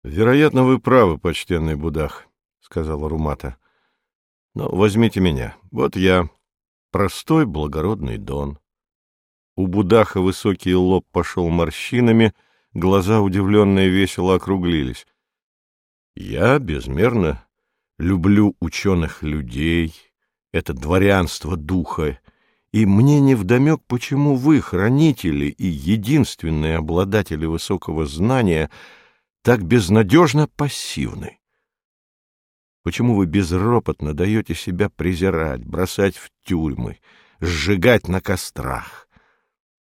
— Вероятно, вы правы, почтенный Будах, — сказала Румата. — Но возьмите меня. Вот я, простой благородный Дон. У Будаха высокий лоб пошел морщинами, глаза удивленные весело округлились. Я безмерно люблю ученых людей, это дворянство духа, и мне невдомек, почему вы, хранители и единственные обладатели высокого знания, так безнадежно пассивны. Почему вы безропотно даете себя презирать, бросать в тюрьмы, сжигать на кострах?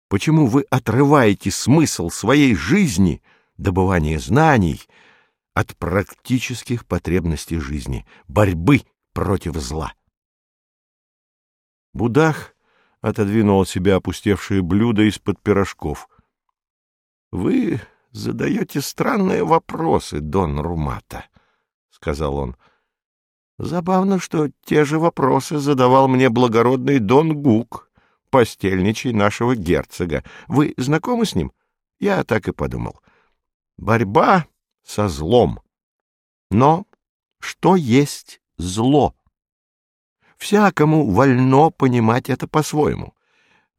Почему вы отрываете смысл своей жизни, добывания знаний, от практических потребностей жизни, борьбы против зла? Будах отодвинул от себя опустевшие блюда из-под пирожков. — Вы задаете странные вопросы, Дон Румата, — сказал он. — Забавно, что те же вопросы задавал мне благородный Дон Гук, постельничий нашего герцога. Вы знакомы с ним? Я так и подумал. Борьба со злом. Но что есть зло? Всякому вольно понимать это по-своему.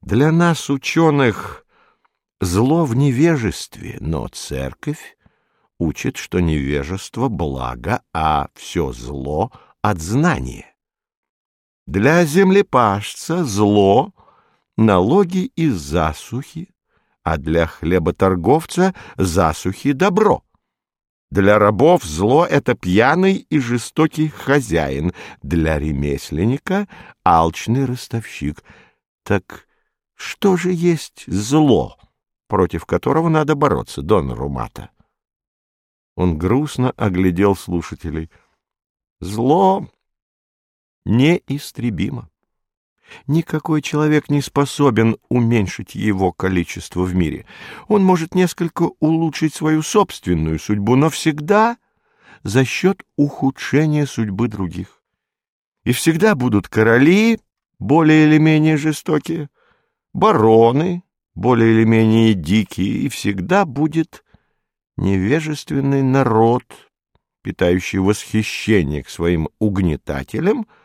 Для нас, ученых, зло в невежестве, но церковь учит, что невежество — благо, а все зло — от знания. Для землепашца зло — налоги и засухи, а для хлеботорговца засухи — добро. Для рабов зло — это пьяный и жестокий хозяин, для ремесленника — алчный ростовщик. Так что же есть зло, против которого надо бороться, Дон Румата? Он грустно оглядел слушателей. Зло неистребимо. Никакой человек не способен уменьшить его количество в мире. Он может несколько улучшить свою собственную судьбу, но всегда за счет ухудшения судьбы других. И всегда будут короли, более или менее жестокие, бароны, более или менее дикие, и всегда будет невежественный народ, питающий восхищение к своим угнетателям —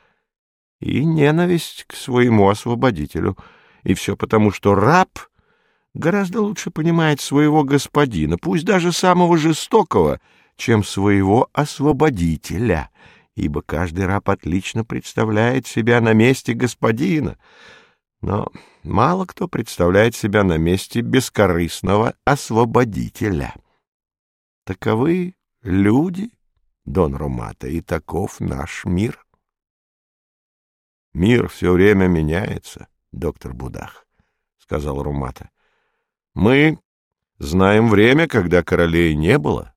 и ненависть к своему освободителю. И все потому, что раб гораздо лучше понимает своего господина, пусть даже самого жестокого, чем своего освободителя, ибо каждый раб отлично представляет себя на месте господина, но мало кто представляет себя на месте бескорыстного освободителя. Таковы люди, Дон Ромата, и таков наш мир. Мир все время меняется, доктор Будах, — сказал Румата. Мы знаем время, когда королей не было,